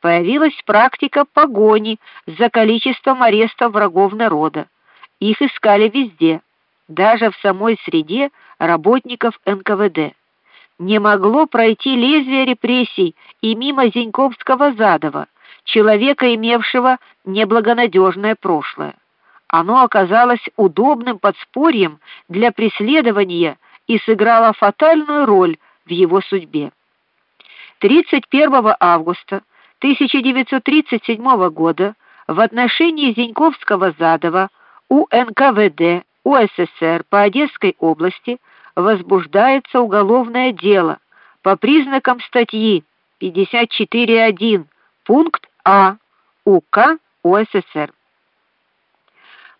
появилась практика погони за количеством арестов врагов народа. Их искали везде, даже в самой среде работников НКВД. Не могло пройти лезвие репрессий и мимо Зеньковского-Задова, человека, имевшего неблагонадежное прошлое. Оно оказалось удобным подспорьем для преследования и сыграло фатальную роль в его судьбе. 31 августа 1937 года в отношении Зеньковского-Задова у НКВД УССР по Одесской области возбуждается уголовное дело по признакам статьи 54.1 пункт А УК УССР.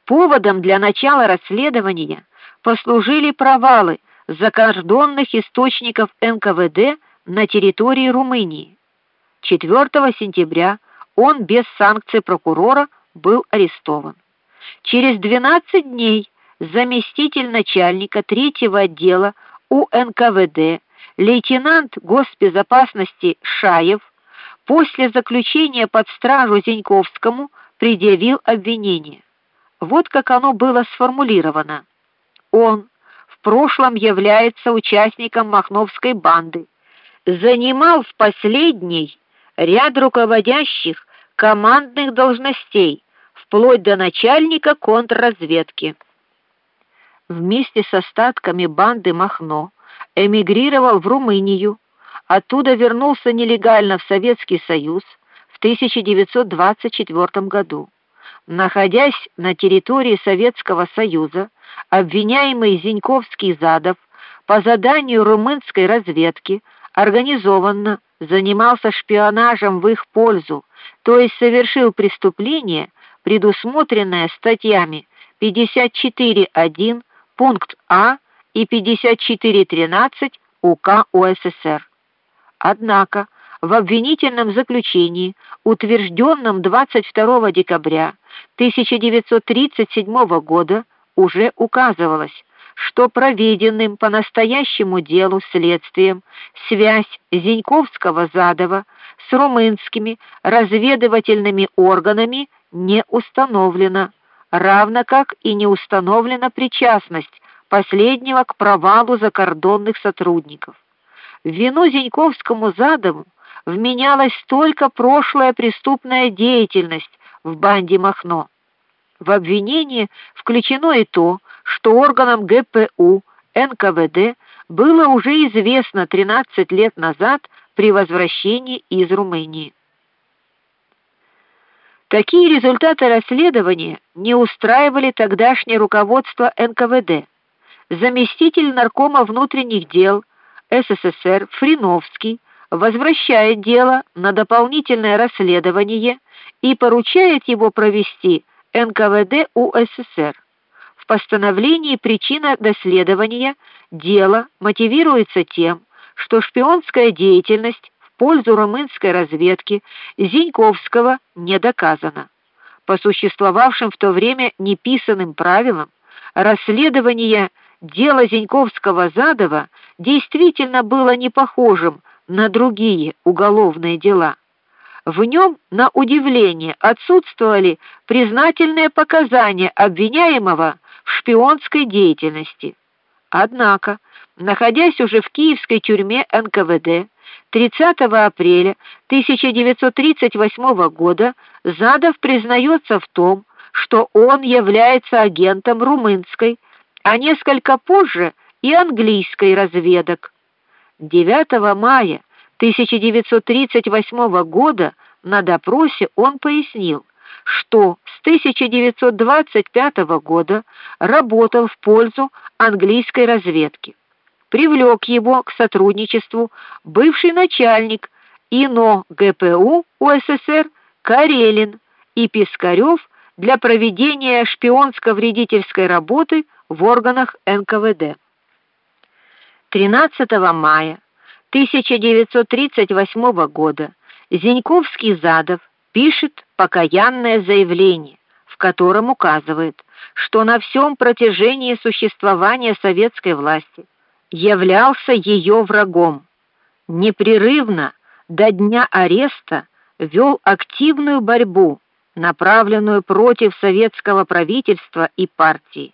Поводом для начала расследования послужили провалы закордонных источников НКВД на территории Румынии. 4 сентября он без санкций прокурора был арестован. Через 12 дней заместитель начальника третьего отдела УНКВД, лейтенант госбезопасности Шаев после заключения под стражу Зеньковскому предъявил обвинение. Вот как оно было сформулировано. Он в прошлом является участником Махновской банды, занимал в последней ряд руководящих командных должностей, вплоть до начальника контрразведки. Вместе с остатками банды Махно эмигрировал в Румынию, оттуда вернулся нелегально в Советский Союз в 1924 году. Находясь на территории Советского Союза, обвиняемый Зиньковский Задов по заданию румынской разведки организованно занимался шпионажем в их пользу, то есть совершил преступление, предусмотренное статьями 54.1 пункт А и 54.13 УК УССР. Однако в обвинительном заключении, утвержденном 22 декабря 1937 года, уже указывалось, что проведенным по настоящему делу следствием связь Зеньковского-Задова с румынскими разведывательными органами не установлена, равно как и не установлена причастность последнего к провалу закордонных сотрудников. В вину Зеньковскому Задову вменялась только прошлая преступная деятельность в банде Махно. В обвинение включено и то, что органам ГПУ НКВД было уже известно 13 лет назад при возвращении из Румынии. Такие результаты расследования не устраивали тогдашнее руководство НКВД. Заместитель наркома внутренних дел СССР Фриновский возвращает дело на дополнительное расследование и поручает его провести НКВД УССР. Постановлении причина доследования дела мотивируется тем, что шпионская деятельность в пользу румынской разведки Зиньковского не доказана. По существовавшим в то время неписанным правилам расследование дела Зиньковского-Задова действительно было не похожим на другие уголовные дела. В нем, на удивление, отсутствовали признательные показания обвиняемого в шпионской деятельности. Однако, находясь уже в киевской тюрьме НКВД 30 апреля 1938 года, Задов признается в том, что он является агентом румынской, а несколько позже и английской разведок. 9 мая 1938 года на допросе он пояснил, что с 1925 года работал в пользу английской разведки. Привлек его к сотрудничеству бывший начальник ИНО ГПУ УССР Карелин и Пискарев для проведения шпионско-вредительской работы в органах НКВД. 13 мая 1938 года Зеньковский Задов пишет покаянное заявление, в котором указывает, что на всем протяжении существования советской власти являлся ее врагом. Непрерывно до дня ареста вел активную борьбу, направленную против советского правительства и партии.